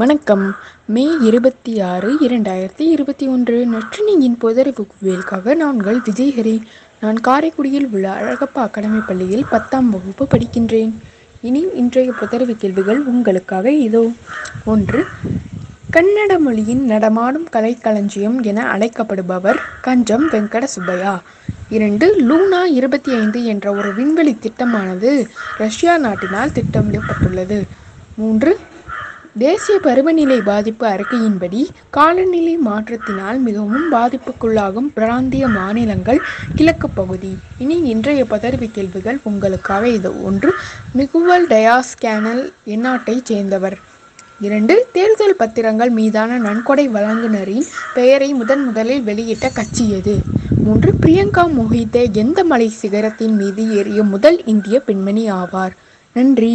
வணக்கம். மே இருபத்தி ஆறு இரண்டாயிரத்தி இருபத்தி ஒன்று நற்றினியின் பொதறிவு குவியலுக்காக நான் உங்கள் விஜயஹரி நான் காரைக்குடியில் உள்ள அழகப்பா அகாடமி பள்ளியில் பத்தாம் வகுப்பு படிக்கின்றேன். இனி இன்றைய புதறிவு கேள்விகள் உங்களுக்காக இதோ. ஒன்று கன்னட மொழியின் நடமாடும் கலைக்களஞ்சியம் என அழைக்கப்படுபவர் கஞ்சம் வெங்கட சுப்பையா இரண்டு லூனா இருபத்தி ஐந்து என்ற ஒரு விண்வெளி திட்டமானது ரஷ்யா நாட்டினால் திட்டமிடப்பட்டுள்ளது. மூன்று தேசிய பருவநிலை பாதிப்பு அறிக்கையின்படி காலநிலை மாற்றத்தினால் மிகவும் பாதிப்புக்குள்ளாகும் பிராந்திய மாநிலங்கள் கிழக்கு பகுதி. இனி இன்றைய பதவி கேள்விகள் உங்களுக்காக. இது ஒன்று மிகுவல் டயாஸ் கேனல் எந்நாட்டைச் சேர்ந்தவர். இரண்டு தேர்தல் பத்திரங்கள் மீதான நன்கொடை வழங்குனரின் பெயரை முதன் முதலில் வெளியிட்ட கட்சி எது? மூன்று பிரியங்கா மொஹிதே எந்த மலை சிகரத்தின் மீது ஏறிய முதல் இந்திய பெண்மணி ஆவார்? நன்றி.